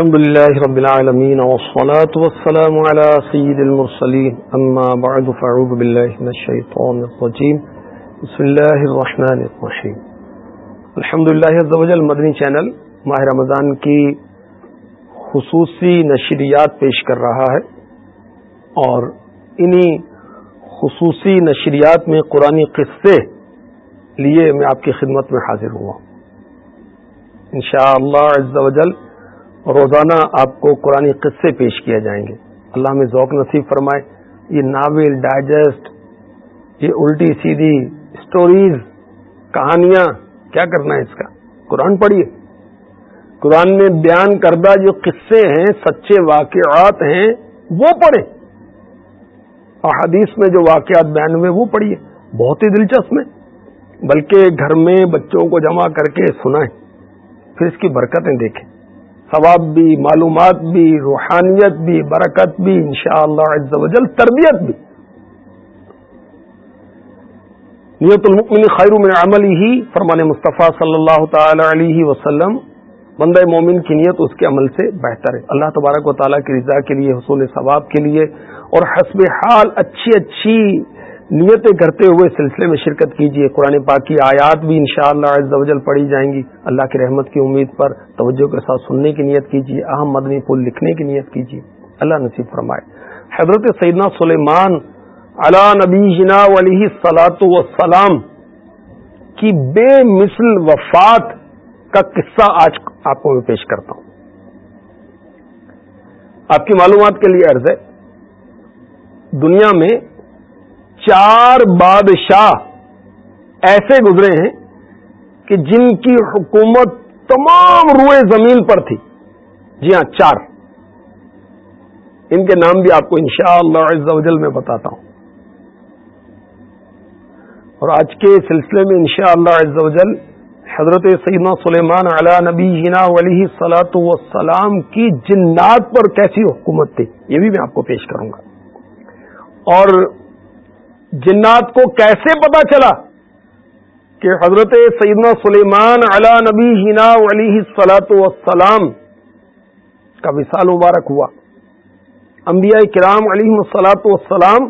الحمد لله رب العالمين والصلاة والسلام على سيد المرسلين. أما بعد فعوذ بالله من الشيطان الرجيم. بسم الله الرحمن الرحيم. الحمد لله عز وجل، مدنی چینل ماہ رمضان کی خصوصی نشریات پیش کر رہا ہے اور انہی خصوصی نشریات میں قرآن قصے لیے میں آپ کی خدمت میں حاضر ہوا۔ انشاءاللہ عز و جل روزانہ آپ کو قرآن قصے پیش کیا جائیں گے۔ اللہ میں ذوق نصیب فرمائے۔ یہ ناول، ڈائجسٹ، یہ الٹی سیدھی اسٹوریز کہانیاں، کیا کرنا ہے اس کا؟ قرآن پڑھیے۔ قرآن میں بیان کردہ جو قصے ہیں، سچے واقعات ہیں، وہ پڑھیں۔ اور حدیث میں جو واقعات بیان ہوئے، وہ پڑھیے۔ بہت ہی دلچسپ میں بلکہ گھر میں بچوں کو جمع کر کے سنائیں، پھر اس کی برکتیں دیکھیں۔ ثواب بھی، معلومات بھی، روحانیت بھی، برکت بھی، انشاءاللہ شاء اللہ تربیت بھی۔ نیت المکمن خیر من عمل ہی، فرمان مصطفیٰ صلی اللہ تعالی علیہ وسلم، بندہ مومن کی نیت اس کے عمل سے بہتر ہے۔ اللہ تبارک و تعالیٰ کی رضا کے لیے، حصول ثواب کے لیے اور حسب حال اچھی اچھی نیتیں کرتے ہوئے سلسلے میں شرکت کیجیے قرآن پاک کی آیات بھی انشاءاللہ شاء اللہ پڑھی جائیں گی۔ اللہ کی رحمت کی امید پر توجہ کے ساتھ سننے کی نیت کیجیے اہم مدنی پھول لکھنے کی نیت کیجیے اللہ نصیب فرمائے۔ حضرت سیدنا سلیمان علا نبی جنا علیہ سلاۃ وسلام کی بے مثل وفات کا قصہ آج آپ کو میں پیش کرتا ہوں۔ آپ کی معلومات کے لیے عرض ہے، دنیا میں چار بادشاہ ایسے گزرے ہیں کہ جن کی حکومت تمام روئے زمین پر تھی۔ جی ہاں چار۔ ان کے نام بھی آپ کو انشاءاللہ شاء اللہ میں بتاتا ہوں۔ اور آج کے سلسلے میں انشاءاللہ شاء اللہ حضرت سیدنا سلیمان علی نبی جنا علیہ سلاۃ وسلام کی جنات پر کیسی حکومت تھی، یہ بھی میں آپ کو پیش کروں گا۔ اور جنات کو کیسے پتا چلا کہ حضرت سیدنا سلیمان علا نبی ہنا علیہ سلاۃ وسلام کا وصال مبارک ہوا۔ انبیاء کرام علیہ سلاۃ وسلام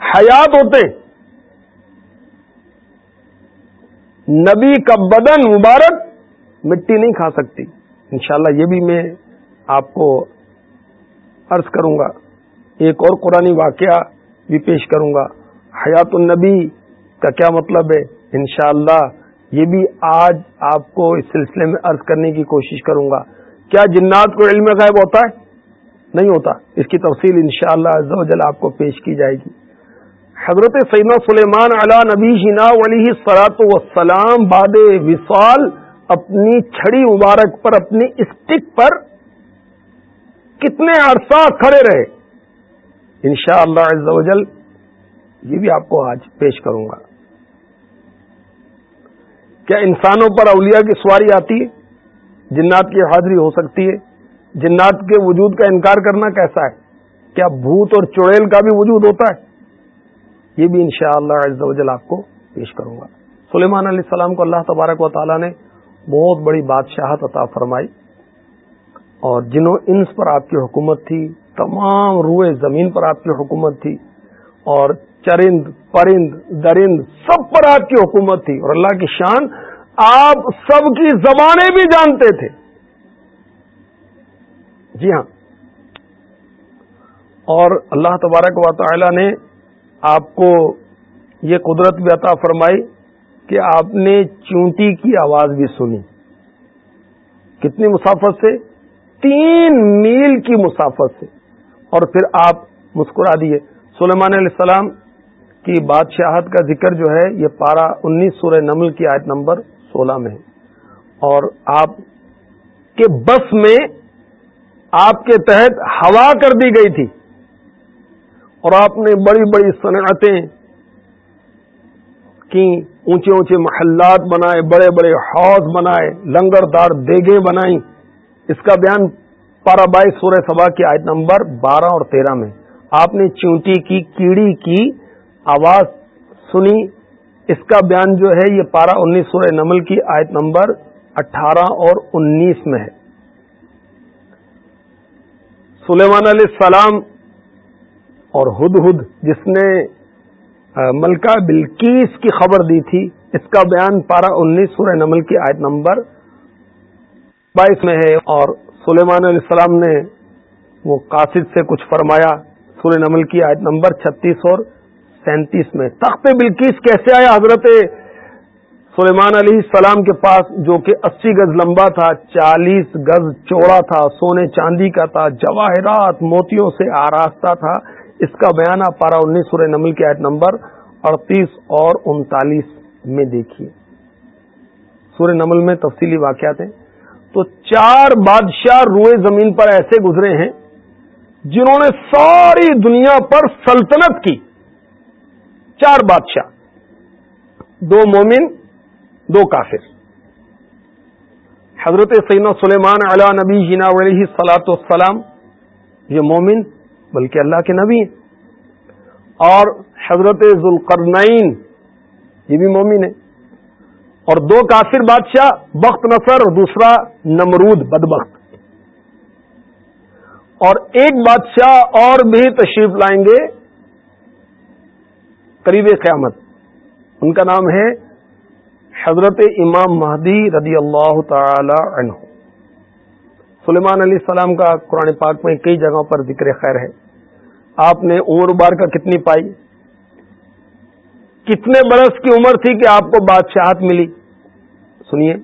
حیات ہوتے۔ نبی کا بدن مبارک مٹی نہیں کھا سکتی۔ انشاءاللہ یہ بھی میں آپ کو عرض کروں گا۔ ایک اور قرآن واقعہ بھی پیش کروں گا۔ حیات النبی کا کیا مطلب ہے؟ انشاءاللہ یہ بھی آج آپ کو اس سلسلے میں عرض کرنے کی کوشش کروں گا۔ کیا جنات کو علم غائب ہوتا ہے؟ نہیں ہوتا۔ اس کی تفصیل انشاءاللہ شاء اللہ آپ کو پیش کی جائے گی۔ حضرت سیدنا سلیمان علا نبی جنا علیہ سلاط وسلام باد وصال اپنی چھڑی مبارک پر اپنی اسٹک پر کتنے عرصہ کھڑے رہے؟ انشاءاللہ شاء اللہ یہ بھی آپ کو آج پیش کروں گا۔ کیا انسانوں پر اولیاء کی سواری آتی ہے؟ جنات کی حاضری ہو سکتی ہے؟ جنات کے وجود کا انکار کرنا کیسا ہے؟ کیا بھوت اور چڑیل کا بھی وجود ہوتا ہے؟ یہ بھی انشاءاللہ شاء اللہ آپ کو پیش کروں گا۔ سلیمان علیہ السلام کو اللہ تبارک و تعالیٰ نے بہت بڑی بادشاہت عطا فرمائی۔ اور جنہوں انس پر آپ کی حکومت تھی، تمام روئے زمین پر آپ کی حکومت تھی۔ اور چرند، پرند، درند، سب پر آپ کی حکومت تھی اور اللہ کی شان آپ سب کی زبانیں بھی جانتے تھے۔ جی ہاں۔ اور اللہ تبارک و تعالی نے آپ کو یہ قدرت بھی عطا فرمائی کہ آپ نے چونٹی کی آواز بھی سنی۔ کتنی مسافت سے؟ تین میل کی مسافت سے۔ اور پھر آپ مسکرا دیے۔ سلیمان علیہ السلام کی بادشاہت کا ذکر جو ہے، یہ پارہ انیس سورہ نمل کی آیت نمبر سولہ میں ہے۔ اور آپ کے بس میں آپ کے تحت ہوا کر دی گئی تھی۔ اور آپ نے بڑی بڑی صنعتیں کی، اونچے اونچے محلات بنائے، بڑے بڑے ہاؤس بنائے، لنگر دار دیگیں بنائی اس کا بیان پارا بائیس سورہ سبا کی آیت نمبر بارہ اور تیرہ میں آپ نے چونٹی کی، کیڑی کی آواز سنی۔ اس کا بیان جو ہے یہ پارہ انیس سورہ نمل کی آیت نمبر اٹھارہ اور انیس میں ہے۔ سلیمان علیہ السلام اور ہد ہد جس نے ملکہ بلکیس کی خبر دی تھی، اس کا بیان پارہ انیس سورہ نمل کی آیت نمبر بائیس میں ہے۔ اور سلیمان علیہ السلام نے وہ قاصد سے کچھ فرمایا۔ سورہ نمل کی آیت نمبر چھتیس اور سینتیس میں۔ تخت بلکیس کیسے آیا؟ حضرت سلیمان علیہ السلام کے پاس جو کہ اسی گز لمبا تھا، چالیس گز چوڑا تھا، سونے چاندی کا تھا، جواہرات موتیوں سے آراستہ تھا۔ اس کا بیان آپ پارا انیس سورہ نمل کی آیت نمبر اڑتیس اور انتالیس میں دیکھیے۔ سورہ نمل میں تفصیلی واقعات ہیں۔ تو چار بادشاہ روئے زمین پر ایسے گزرے ہیں جنہوں نے ساری دنیا پر سلطنت کی۔ چار بادشاہ، دو مومن، دو کافر۔ حضرت سینا سلیمان علا نبی جینا علیہ سلاۃ والسلام یہ مومن، بلکہ اللہ کے نبی اور حضرت ذوالقرنین یہ بھی مومن ہے اور دو کافر بادشاہ، بخت نصر، اور دوسرا نمرود، بدبخت۔ اور ایک بادشاہ اور بھی تشریف لائیں گے۔ قریب قیامت۔ ان کا نام ہے حضرت امام مہدی رضی اللہ تعالی عنہ۔ سلیمان علیہ السلام کا قرآن پاک میں کئی جگہوں پر ذکر خیر ہے۔ آپ نے عمر بار کا کتنی پائی۔ کتنے برس کی عمر تھی کہ آپ کو بادشاہت ملی۔ سنیے۔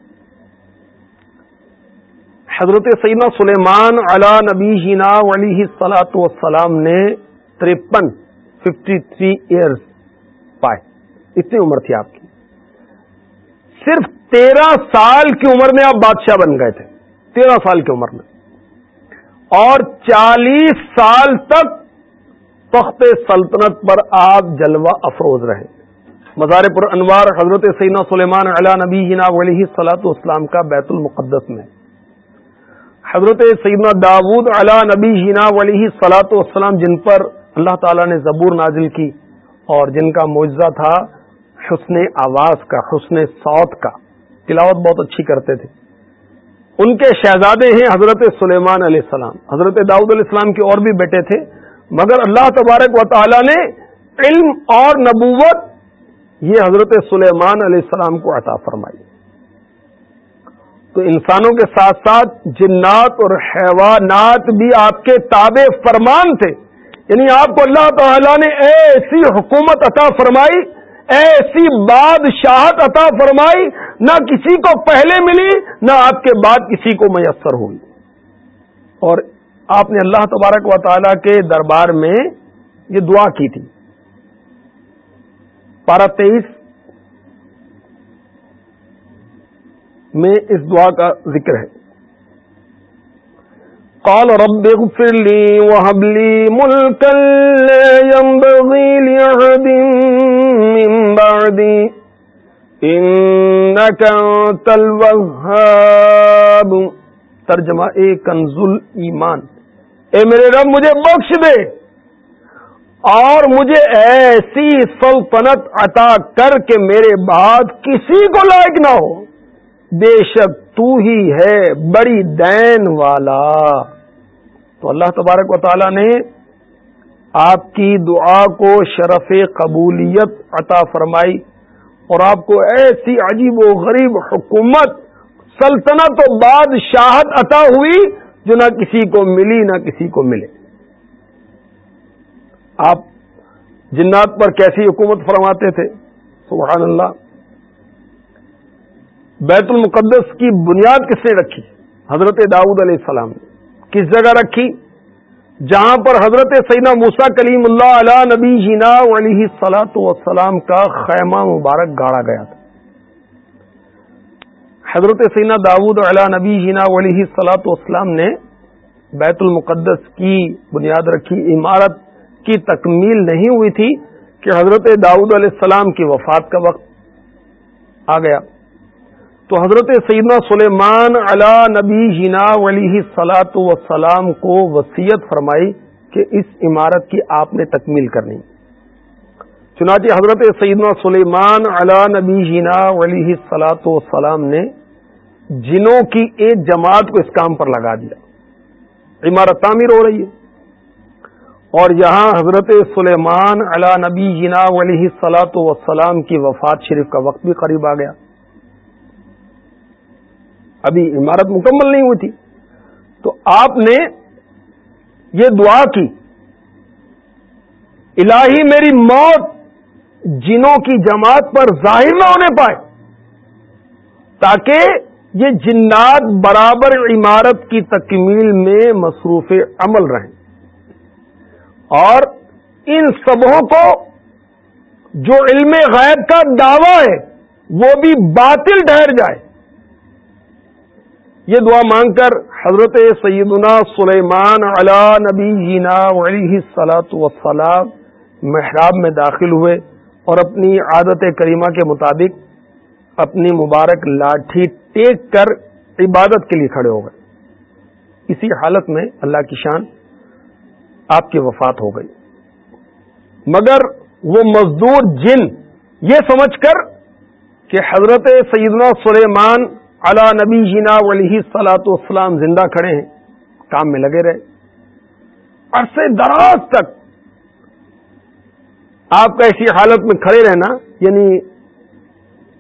حضرت سیدنا سلیمان علا نبی جینا علی سلاۃ والسلام نے ترپن ففٹی تھری ایئرس پائے۔ اتنی عمر تھی آپ کی۔ صرف تیرہ سال کی عمر میں آپ بادشاہ بن گئے تھے۔ تیرہ سال کی عمر میں۔ اور چالیس سال تک تخت سلطنت پر آپ جلوہ افروز رہے۔ مزار پر انوار حضرت سینا سلیمان علا نبی جنا علیہ سلاۃ اسلام کا بیت المقدس میں۔ حضرت سیدنا داود علا نبی جنا علیہ سلاۃ والسلام جن پر اللہ تعالی نے زبور نازل کی۔ اور جن کا معجزہ تھا، حسن آواز کا، حسن سوت کا۔ تلاوت بہت اچھی کرتے تھے۔ ان کے شہزادے ہیں حضرت سلیمان علیہ السلام۔ حضرت داؤد علیہ السلام کے اور بھی بیٹے تھے۔ مگر اللہ تبارک و تعالی نے علم اور نبوت یہ حضرت سلیمان علیہ السلام کو عطا فرمائی۔ تو انسانوں کے ساتھ ساتھ جنات اور حیوانات بھی آپ کے تابع فرمان تھے۔ یعنی آپ کو اللہ تعالی نے ایسی حکومت عطا فرمائی، ایسی بادشاہت عطا فرمائی، نہ کسی کو پہلے ملی، نہ آپ کے بعد کسی کو میسر ہوئی۔ اور آپ نے اللہ تبارک و تعالی کے دربار میں یہ دعا کی تھی۔ پارہ تیئیس میں اس دعا کا ذکر ہے۔ قال رب اغفر لي وهب لي ملكا لا ينبغي لأحد من بعدي. إنك أنت الوهاب. ترجمہ اے کنز ایمان اے میرے رب، مجھے بخش دے اور مجھے ایسی سلطنت عطا کر کے میرے بعد کسی کو لائق نہ ہو۔ بے شک تو ہی ہے بڑی دین والا۔ تو اللہ تبارک و تعالی نے آپ کی دعا کو شرف قبولیت عطا فرمائی اور آپ کو ایسی عجیب و غریب حکومت، سلطنت و بادشاہت عطا ہوئی جو نہ کسی کو ملی، نہ کسی کو ملے۔ آپ جنات پر کیسی حکومت فرماتے تھے؟ سبحان اللہ۔ بیت المقدس کی بنیاد کس نے رکھی؟ حضرت داؤد علیہ السلام نے۔ کس جگہ رکھی؟ جہاں پر حضرت سینا موسا کلیم اللہ علیہ نبی جینا علیہ سلاۃ وسلام کا خیمہ مبارک گاڑا گیا تھا۔ حضرت سینا داود علیہ نبی جینا علیہ سلاۃ والسلام نے بیت المقدس کی بنیاد رکھی۔ عمارت کی تکمیل نہیں ہوئی تھی کہ حضرت داؤد علیہ السلام کی وفات کا وقت آ گیا۔ تو حضرت سیدنا سلیمان علا نبی جینا علیہ سلاۃ وسلام کو وسیعت فرمائی کہ اس عمارت کی آپ نے تکمیل کرنی۔ چنانچہ حضرت سیدنا سلیمان علا نبی جینا علیہ سلاۃ وسلام نے جنوں کی ایک جماعت کو اس کام پر لگا دیا۔ عمارت تعمیر ہو رہی ہے۔ اور یہاں حضرت سلیمان علا نبی جنا علیہ سلاۃ وسلام کی وفات شریف کا وقت بھی قریب آ گیا۔ ابھی عمارت مکمل نہیں ہوئی تھی۔ تو آپ نے یہ دعا کی، الہی میری موت جنوں کی جماعت پر ظاہر نہ ہونے پائے، تاکہ یہ جنات برابر عمارت کی تکمیل میں مصروف عمل رہیں۔ اور ان سبوں کو جو علم غیب کا دعوی ہے، وہ بھی باطل ٹھہر جائے۔ یہ دعا مانگ کر حضرت سیدنا سلیمان علا نبی جینا علیہ سلاۃ وسلام محراب میں داخل ہوئے اور اپنی عادت کریمہ کے مطابق اپنی مبارک لاٹھی ٹیک کر عبادت کے لیے کھڑے ہو گئے۔ اسی حالت میں اللہ کی شان آپ کی وفات ہو گئی۔ مگر وہ مزدور جن یہ سمجھ کر کہ حضرت سیدنا سلیمان علا نبی جینا علیہ سلاۃ والسلام زندہ کھڑے ہیں، کام میں لگے رہے۔ عرصے دراز تک آپ کا ایسی حالت میں کھڑے رہنا یعنی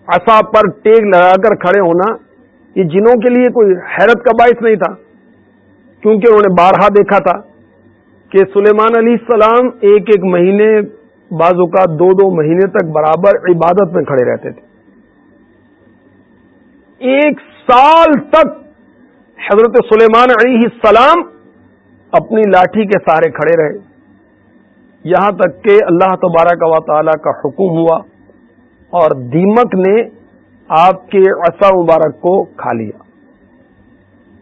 اصا پر ٹیک لگا کر کھڑے ہونا، یہ جنوں کے لیے کوئی حیرت کا باعث نہیں تھا۔ کیونکہ انہوں نے بارہا دیکھا تھا کہ سلیمان علیہ السلام ایک ایک مہینے بازو کا دو دو مہینے تک برابر عبادت میں کھڑے رہتے تھے۔ ایک سال تک حضرت سلیمان علیہ السلام اپنی لاٹھی کے سارے کھڑے رہے۔ یہاں تک کہ اللہ تبارک و تعالی کا حکم ہوا اور دیمک نے آپ کے عصا مبارک کو کھا لیا۔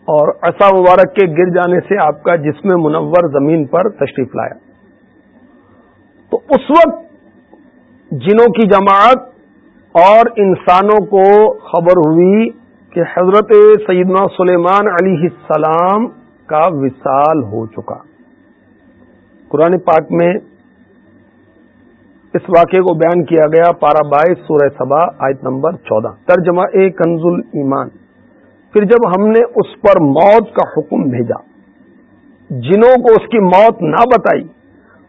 اور عصا مبارک کے گر جانے سے آپ کا جسم منور زمین پر تشریف لایا۔ تو اس وقت جنوں کی جماعت اور انسانوں کو خبر ہوئی کہ حضرت سیدنا سلیمان علیہ السلام کا وصال ہو چکا۔ قرآن پاک میں اس واقعے کو بیان کیا گیا پارا بائیس سورہ سبا آیت نمبر چودہ۔ ترجمہ اے کنزل ایمان۔ پھر جب ہم نے اس پر موت کا حکم بھیجا جنوں کو اس کی موت نہ بتائی،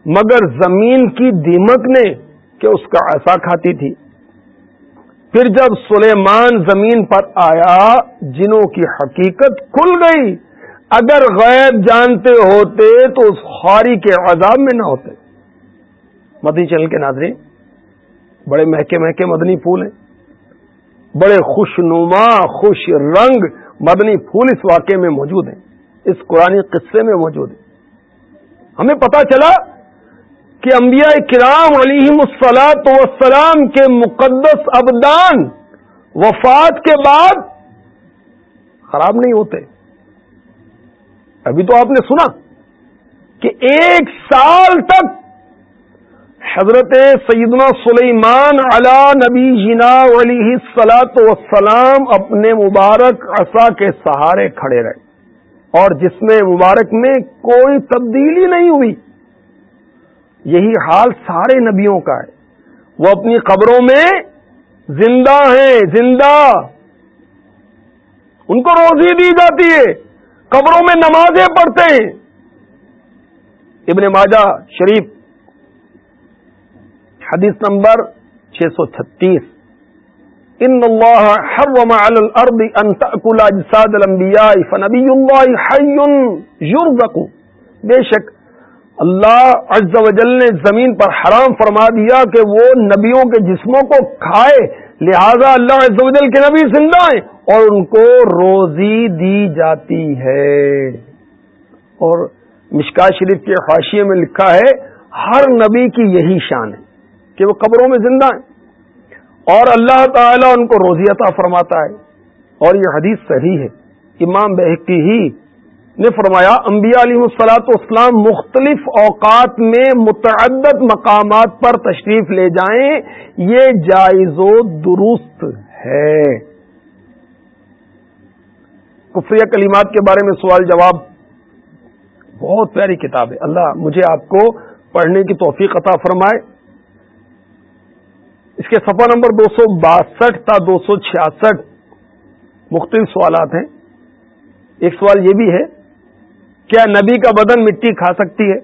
مگر زمین کی دیمک نے کہ اس کا ایسا کھاتی تھی پھر جب سلیمان زمین پر آیا، جنوں کی حقیقت کھل گئی۔ اگر غیب جانتے ہوتے تو اس خواری کے عذاب میں نہ ہوتے۔ مدنی چل کے ناظرین، بڑے مہکے مہکے مدنی پھول ہیں۔ بڑے خوش نما خوش رنگ مدنی پھول اس واقعے میں موجود ہیں۔ اس قرآن قصے میں موجود ہیں۔ ہمیں پتا چلا کہ انبیاء کرام علیہ السلاط وسلام کے مقدس ابدان وفات کے بعد خراب نہیں ہوتے۔ ابھی تو آپ نے سنا کہ ایک سال تک حضرت سیدنا سلیمان علا نبی جنا علیہ سلاط وسلام اپنے مبارک عصا کے سہارے کھڑے رہے اور جس میں مبارک میں کوئی تبدیلی نہیں ہوئی۔ یہی حال سارے نبیوں کا ہے۔ وہ اپنی قبروں میں زندہ ہیں، زندہ۔ ان کو روزی دی جاتی ہے، قبروں میں نمازیں پڑھتے ہیں۔ ابن ماجہ شریف، حدیث نمبر چھ سو چھتیس۔ ان اللہ حرم علی الارض ان تاکل اجساد الانبیاء، فنبی اللہ حی یرزق بے شک اللہ عز و جل نے زمین پر حرام فرما دیا کہ وہ نبیوں کے جسموں کو کھائے۔ لہذا اللہ عز و جل کے نبی زندہ ہیں اور ان کو روزی دی جاتی ہے۔ اور مشکا شریف کے حاشیے میں لکھا ہے، ہر نبی کی یہی شان ہے کہ وہ قبروں میں زندہ ہیں۔ اور اللہ تعالی ان کو روزی عطا فرماتا ہے۔ اور یہ حدیث صحیح ہے، امام بحقی ہی نے فرمایا، انبیاء علیہ السلاط اسلام مختلف اوقات میں متعدد مقامات پر تشریف لے جائیں، یہ جائز و درست ہے۔ کفریہ کلیمات کے بارے میں سوال جواب، بہت پیاری کتاب ہے۔ اللہ مجھے آپ کو پڑھنے کی توفیق عطا فرمائے۔ اس کے صفحہ نمبر دو سو باسٹھ تا دو سو چھیاسٹھ مختلف سوالات ہیں۔ ایک سوال یہ بھی ہے کیا نبی کا بدن مٹی کھا سکتی ہے؟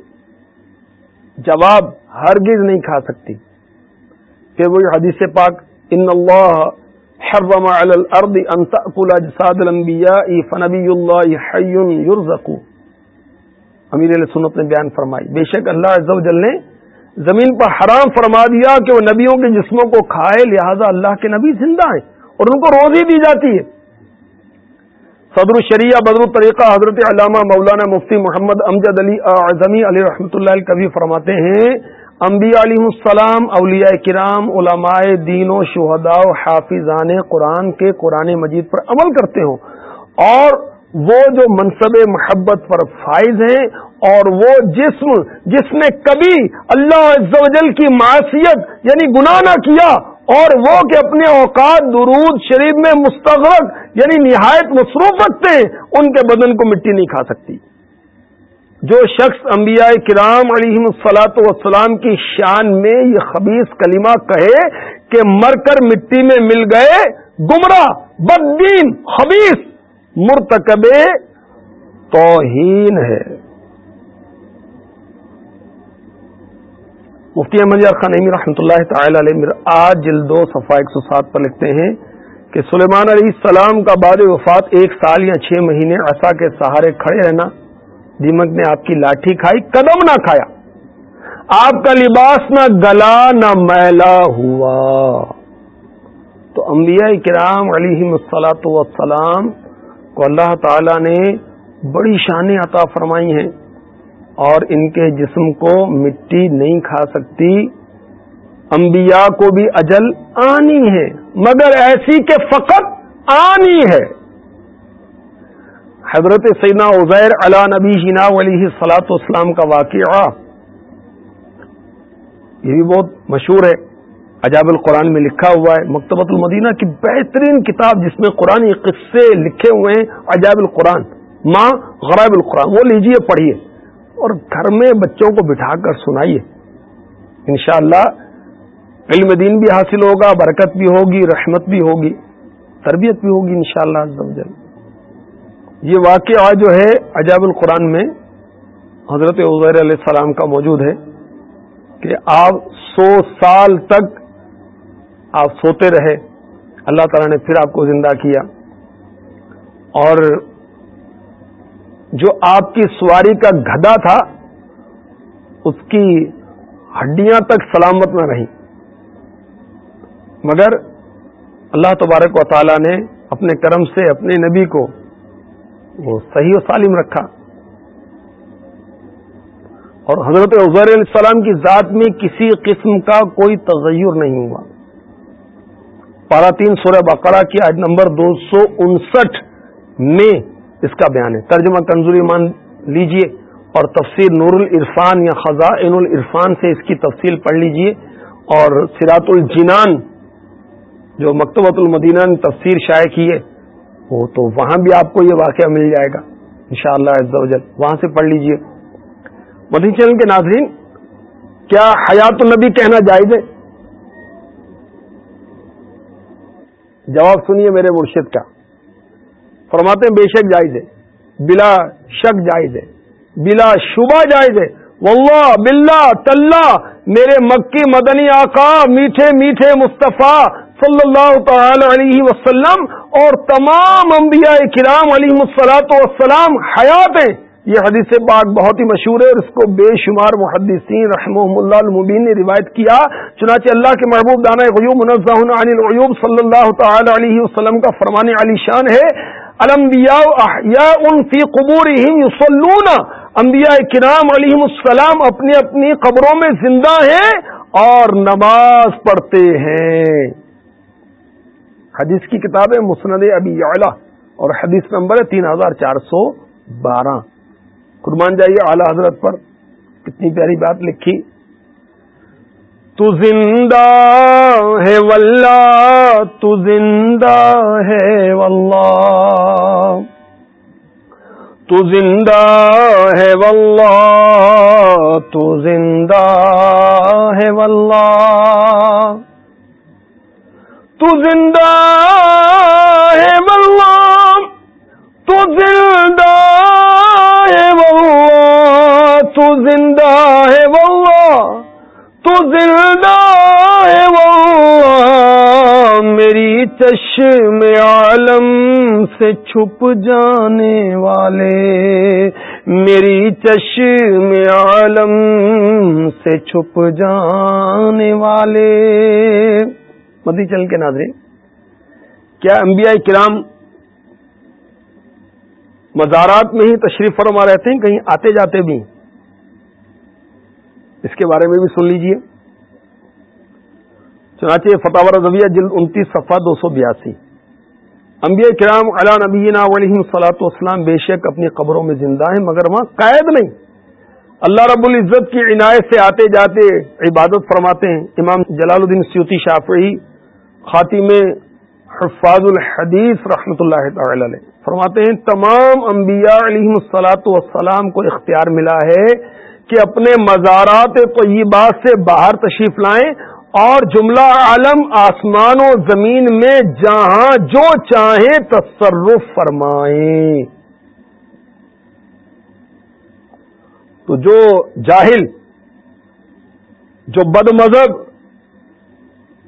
جواب ہرگز نہیں کھا سکتی۔ پھر وہی حدیث پاک، ان اللہ حرم على الارض ان تاكل اجساد الانبیاء فنبی اللہ حی یرزق امیر علیہ سنت نے بیان فرمائی۔ بے شک اللہ عز و جل نے زمین پر حرام فرما دیا کہ وہ نبیوں کے جسموں کو کھائے، لہذا اللہ کے نبی زندہ ہیں اور ان کو روزی دی جاتی ہے۔ صدر الشریعہ بدر الطریقہ حضرت علامہ مولانا مفتی محمد امجد علی اعظمی علی رحمۃ اللہ کبھی فرماتے ہیں، انبیاء علیہ السلام، اولیاء کرام، علماء دین و شہداء و حافظان قرآن کے قرآن مجید پر عمل کرتے ہوں۔ اور وہ جو منصب محبت پر فائز ہیں اور وہ جسم جس نے کبھی اللہ عز و جل کی معاشیت یعنی گناہ نہ کیا اور وہ کہ اپنے اوقات درود شریف میں مستغرق یعنی نہایت مصروف رکھتے ہیں، ان کے بدن کو مٹی نہیں کھا سکتی۔ جو شخص انبیاء کرام علیہ السلاط وسلام کی شان میں یہ خبیص کلمہ کہے کہ مر کر مٹی میں مل گئے گمراہ بدین خبیص مرتکب توہین ہے۔ مفتی احمد خان رحمۃ اللہ تعالی علیہ آج جلدو صفا ایک سو سات پر لکھتے ہیں کہ سلیمان علیہ السلام کا بعد وفات ایک سال یا چھ مہینے عصا کے سہارے کھڑے رہنا، دیمک نے آپ کی لاٹھی کھائی، قدم نہ کھایا۔ آپ کا لباس نہ گلا نہ میلا ہوا۔ تو انبیاء کرام علیہ مسلاط وسلام کو اللہ تعالی نے بڑی شانیں عطا فرمائی ہیں اور ان کے جسم کو مٹی نہیں کھا سکتی۔ انبیاء کو بھی اجل آنی ہے، مگر ایسی کہ فقط آنی ہے۔ حضرت سیدنا عزیر علا نبی جنا علیہ سلاۃ اسلام کا واقعہ یہ بھی بہت مشہور ہے۔ عجاب القرآن میں لکھا ہوا ہے، مکتبۃ المدینہ کی بہترین کتاب جس میں قرآن قصے لکھے ہوئے ہیں عجاب القرآن، ماں غرائب القرآن، وہ لیجیے پڑھیے اور گھر میں بچوں کو بٹھا کر سنائیے۔ انشاءاللہ، علم دین بھی حاصل ہوگا، برکت بھی ہوگی، رحمت بھی ہوگی، تربیت بھی ہوگی، انشاءاللہ شاء اللہ یہ واقعہ جو ہے عجاب القرآن میں حضرت عزیر علیہ السلام کا موجود ہے کہ آپ سو سال تک آپ سوتے رہے، اللہ تعالیٰ نے پھر آپ کو زندہ کیا۔ اور جو آپ کی سواری کا گدا تھا، اس کی ہڈیاں تک سلامت نہ رہی۔ مگر اللہ تبارک و تعالیٰ نے اپنے کرم سے اپنے نبی کو وہ صحیح و سالم رکھا۔ اور حضرت عزیر علیہ السلام کی ذات میں کسی قسم کا کوئی تغیر نہیں ہوا۔ پارا تین سورہ بقرہ کی آج نمبر دو سو انسٹھ میں اس کا بیان ہے۔ ترجمہ کنزوری مان لیجیے اور تفسیر نور العرفان یا خزاں العرفان سے اس کی تفصیل پڑھ لیجیے۔ اور سراط الجنان جو مکتبۃ المدینہ نے تفسیر شائع کی ہے، وہ تو وہاں بھی آپ کو یہ واقعہ مل جائے گا۔ انشاءاللہ شاء اللہ وہاں سے پڑھ لیجیے۔ مدنی چینل کے ناظرین، کیا حیات النبی کہنا جائز ہے؟ جواب سنیے میرے مرشد کا۔ فرماتے ہیں بے شک جائز ہے، بلا شک جائز ہے، بلا شبہ جائز ہے۔ واللہ بلا تلّہ میرے مکی مدنی آقا، میٹھے میٹھے مصطفیٰ صلی اللہ تعالی علیہ وسلم اور تمام انبیاء کرام علیہ السلاۃ وسلام حیات ہیں۔ یہ حدیث پاک بہت ہی مشہور ہے اور اس کو بے شمار محدثین رحمہ اللہ المبین نے روایت کیا، چنانچہ اللہ کے محبوب دانا غیوب منزہ عن العیوب صلی اللہ تعالی علیہ وسلم کا فرمان علی شان ہے، الانبیاء احیاء فی قبورہم یصلون انبیاء کرام علیہ السلام اپنی اپنی قبروں میں زندہ ہیں اور نماز پڑھتے ہیں۔ حدیث کی کتاب ہے مسند ابی اعلیٰ اور حدیث نمبر ہے تین ہزار چار سو بارہ۔ قربان جائیے اعلی حضرت پر۔ کتنی پیاری بات لکھی۔ تو زندہ ہے واللہ، تو زندہ ہے واللہ۔ تو زندہ ہے واللہ، تو زندہ ہے واللہ۔ تو زندہ ہے واللہ، تو زندہ تو زندہ ہے واللہ، تو زندہ ہے وہ میری چشم عالم سے چھپ جانے والے، میری چشم عالم سے چھپ جانے والے۔ مدی چل کے ناظرین، کیا انبیاء کرام مزارات میں ہی تشریف فرما رہتے ہیں کہیں آتے جاتے بھی اس کے بارے میں بھی سن لیجیے۔ چنانچہ فتح رضویہ جلد انتیس صفحہ دو سو بیاسی۔ انبیاء کرام علا نبینا علیہ صلاحت والسلام بے شک اپنی قبروں میں زندہ ہیں، مگر وہاں قید نہیں۔ اللہ رب العزت کی عنایت سے آتے جاتے عبادت فرماتے ہیں۔ امام جلال الدین سیوتی شافعی خاتم حفاظ الحدیث رحمۃ اللہ تعالی علیہ فرماتے ہیں، تمام انبیاء علیہ السلاۃ والسلام کو اختیار ملا ہے کہ اپنے مزارات طیبات سے باہر تشریف لائیں اور جملہ عالم آسمان و زمین میں جہاں جو چاہیں تصرف فرمائیں۔ تو جو جاہل، جو بد مذہب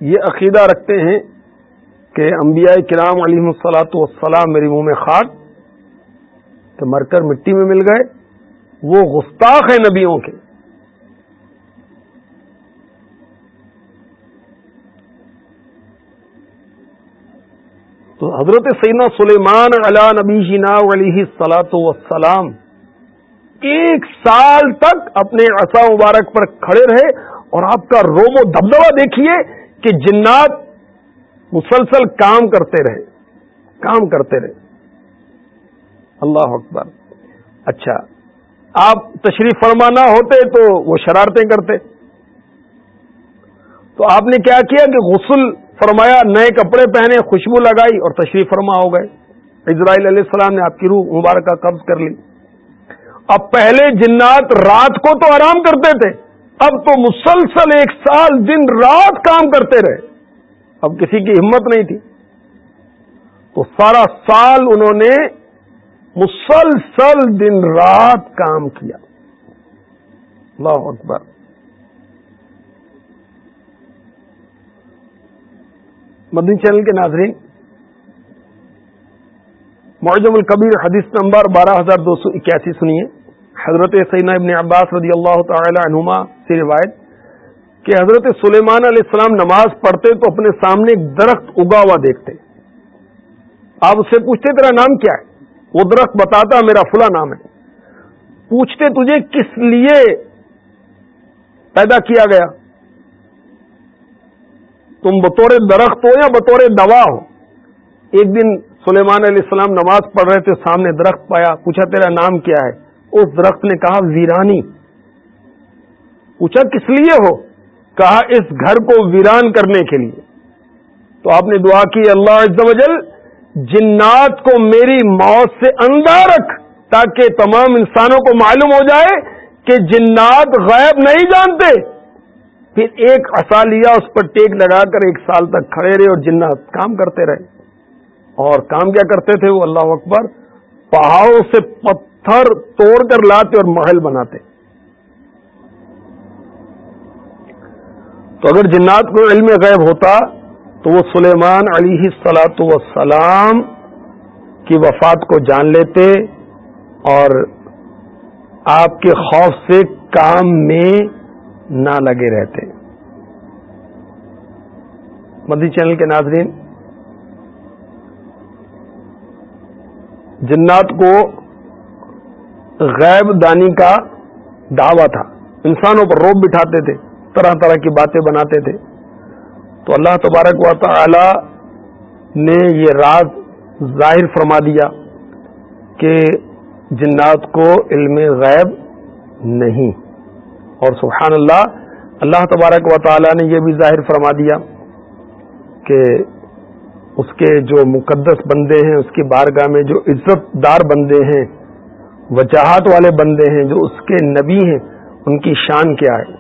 یہ عقیدہ رکھتے ہیں کہ انبیاء کرام علیہ السلاۃ والسلام میری منہ میں خاک تو مر کر مٹی میں مل گئے۔ وہ گستاخ ہیں نبیوں کے۔ تو حضرت سینا سلیمان علا نبی جینا علیہ سلاۃ وسلام ایک سال تک اپنے عصا مبارک پر کھڑے رہے اور آپ کا روم و دبدبا دیکھیے کہ جنات مسلسل کام کرتے رہے، کام کرتے رہے۔ اللہ اکبر۔ اچھا آپ تشریف فرما نہ ہوتے تو وہ شرارتیں کرتے۔ تو آپ نے کیا کیا کہ غسل فرمایا، نئے کپڑے پہنے، خوشبو لگائی اور تشریف فرما ہو گئے۔ اسرائیل علیہ السلام نے آپ کی روح مبارکہ قبض کر لی۔ اب پہلے جنات رات کو تو آرام کرتے تھے، اب تو مسلسل ایک سال دن رات کام کرتے رہے۔ اب کسی کی ہمت نہیں تھی۔ تو سارا سال انہوں نے مسلسل دن رات کام کیا۔ اللہ اکبر۔ مدنی چینل کے ناظرین، معجم القبیر حدیث نمبر بارہ ہزار دو سو اکیاسی سنیے۔ حضرت سینا ابن عباس رضی اللہ تعالی عنہما سے روایت کہ حضرت سلیمان علیہ السلام نماز پڑھتے تو اپنے سامنے ایک درخت اگا ہوا دیکھتے۔ آپ اس سے پوچھتے، تیرا نام کیا ہے؟ وہ درخت بتاتا میرا فلا نام ہے۔ پوچھتے تجھے کس لیے پیدا کیا گیا؟ تم بطور درخت ہو یا بطور دوا ہو؟ ایک دن سلیمان علیہ السلام نماز پڑھ رہے تھے، سامنے درخت پایا، پوچھا، تیرا نام کیا ہے؟ اس درخت نے کہا، ویرانی۔ پوچھا، کس لیے ہو؟ کہا، اس گھر کو ویران کرنے کے لیے۔ تو آپ نے دعا کی، اللہ عز و جل جنات کو میری موت سے اندھا رکھ تاکہ تمام انسانوں کو معلوم ہو جائے کہ جنات غائب نہیں جانتے۔ پھر ایک اصا لیا اس پر ٹیک لگا کر ایک سال تک کھڑے رہے اور جنات کام کرتے رہے۔ اور کام کیا کرتے تھے وہ اللہ اکبر؟ پہاڑوں سے پتھر توڑ کر لاتے اور محل بناتے۔ تو اگر جنات کو علم غیب ہوتا تو وہ سلیمان علیہ سلاۃ وسلام کی وفات کو جان لیتے اور آپ کے خوف سے کام میں نہ لگے رہتے۔ مدی چینل کے ناظرین، جنات کو غیب دانی کا دعویٰ تھا۔ انسانوں پر روب بٹھاتے تھے، طرح طرح کی باتیں بناتے تھے۔ تو اللہ تبارک و تعالی نے یہ راز ظاہر فرما دیا کہ جنات کو علم غیب نہیں۔ اور سبحان اللہ اللہ تبارک و تعالی نے یہ بھی ظاہر فرما دیا کہ اس کے جو مقدس بندے ہیں، اس کی بارگاہ میں جو عزت دار بندے ہیں، وجاہت والے بندے ہیں، جو اس کے نبی ہیں، ان کی شان کیا ہے۔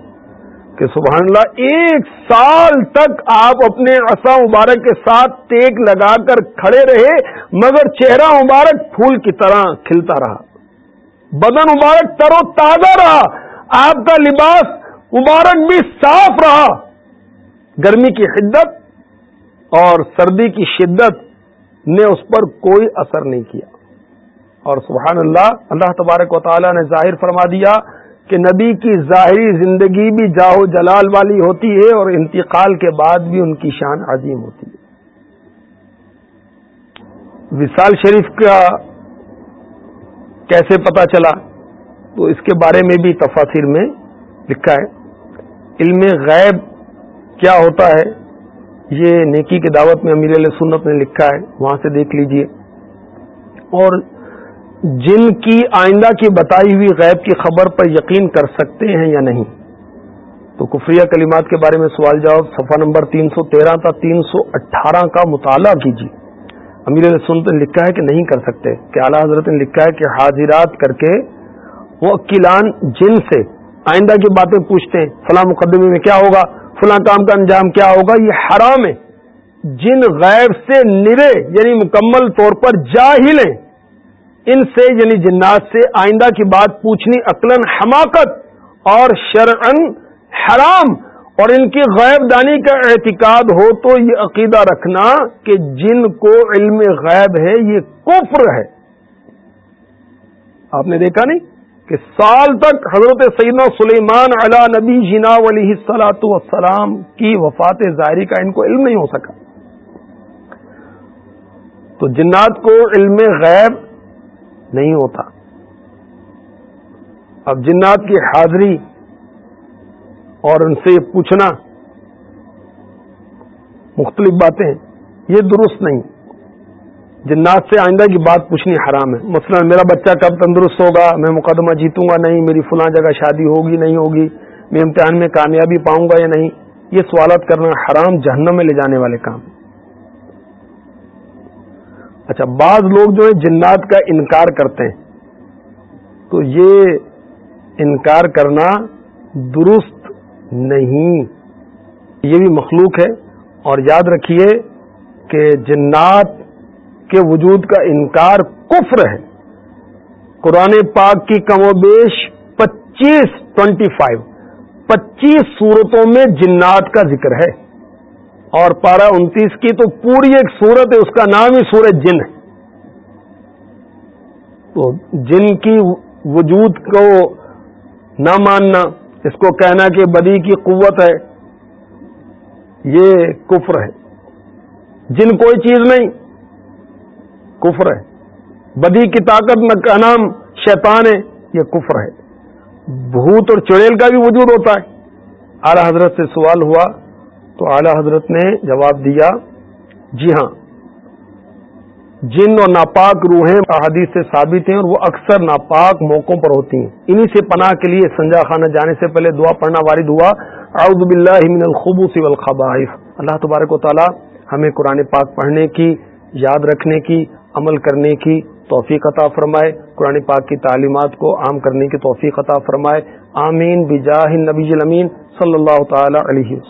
کہ سبحان اللہ، ایک سال تک آپ اپنے عصا مبارک کے ساتھ ٹیک لگا کر کھڑے رہے، مگر چہرہ مبارک پھول کی طرح کھلتا رہا۔ بدن مبارک تر و تازہ رہا۔ آپ کا لباس مبارک بھی صاف رہا۔ گرمی کی حدت اور سردی کی شدت نے اس پر کوئی اثر نہیں کیا۔ اور سبحان اللہ اللہ تبارک و تعالی نے ظاہر فرما دیا کہ نبی کی ظاہری زندگی بھی جاہو جلال والی ہوتی ہے اور انتقال کے بعد بھی ان کی شان عظیم ہوتی ہے۔ وصال شریف کا کیسے پتا چلا؟ تو اس کے بارے میں بھی تفاصر میں لکھا ہے۔ علم غیب کیا ہوتا ہے؟ یہ نیکی کی دعوت میں امیر علیہ سنت نے لکھا ہے۔ وہاں سے دیکھ لیجیے۔ اور جن کی آئندہ کی بتائی ہوئی غیب کی خبر پر یقین کر سکتے ہیں یا نہیں؟ تو کفریہ کلمات کے بارے میں سوال جواب، صفحہ نمبر تین سو تیرہ تا تین سو اٹھارہ کا مطالعہ کیجیے۔ امیر سنت نے لکھا ہے کہ نہیں کر سکتے، کہ اعلیٰ حضرت نے لکھا ہے کہ حاضرات کر کے وہ اکیلان جن سے آئندہ کی باتیں پوچھتے ہیں، فلاں مقدمے میں کیا ہوگا، فلاں کام کا انجام کیا ہوگا، یہ حرام ہے۔ جن غیب سے نرے یعنی مکمل طور پر جاہل ہیں ان سے یعنی جنات سے آئندہ کی بات پوچھنی عقلاً حماقت اور شرعن حرام اور ان کی غیب دانی کا اعتقاد ہو تو یہ عقیدہ رکھنا کہ جن کو علم غیب ہے، یہ کفر ہے۔ آپ نے دیکھا نہیں کہ سال تک حضرت سیدنا سلیمان علا نبی جنا علیہ سلاۃ والسلام کی وفات ظاہری کا ان کو علم نہیں ہو سکا۔ تو جنات کو علم غیب نہیں ہوتا۔ اب جنات کی حاضری اور ان سے پوچھنا مختلف باتیں یہ درست نہیں۔ جنات سے آئندہ کی بات پوچھنی حرام ہے۔ مثلا میرا بچہ کب تندرست ہوگا؟ میں مقدمہ جیتوں گا؟ نہیں، میری فلاں جگہ شادی ہوگی؟ نہیں ہوگی؟ میں امتحان میں کامیابی پاؤں گا یا نہیں؟ یہ سوالات کرنا حرام جہنم میں لے جانے والے کام۔ اچھا بعض لوگ جو ہے جنات کا انکار کرتے ہیں۔ تو یہ انکار کرنا درست نہیں۔ یہ بھی مخلوق ہے۔ اور یاد رکھیے کہ جنات کے وجود کا انکار کفر ہے۔ قرآن پاک کی کم و بیش پچیس ٹوینٹی فائیو، پچیس صورتوں میں جنات کا ذکر ہے۔ اور پارہ انتیس کی تو پوری ایک صورت ہے، اس کا نام ہی سورج جن ہے۔ تو جن کی وجود کو نہ ماننا، اس کو کہنا کہ بدی کی قوت ہے، یہ کفر ہے۔ جن کوئی چیز نہیں، کفر ہے۔ بدی کی طاقت کا نام شیطان ہے، یہ کفر ہے۔ بھوت اور چڑیل کا بھی وجود ہوتا ہے۔ اعلی حضرت سے سوال ہوا تو اعلی حضرت نے جواب دیا جی ہاں جن اور ناپاک روحیں احادیث سے ثابت ہیں اور وہ اکثر ناپاک موقعوں پر ہوتی ہیں۔ انہی سے پناہ کے لیے سنجا خانہ جانے سے پہلے دعا پڑھنا وارد ہوا۔ اعوذ باللہ من الخبوث والخبائث۔ اللہ تبارک و تعالی ہمیں قرآن پاک پڑھنے کی، یاد رکھنے کی، عمل کرنے کی توفیق عطا فرمائے۔ قرآن پاک کی تعلیمات کو عام کرنے کی توفیق عطا فرمائے۔ آمین بجاہ نبی المین صلی اللہ تعالی علیہ وسلم۔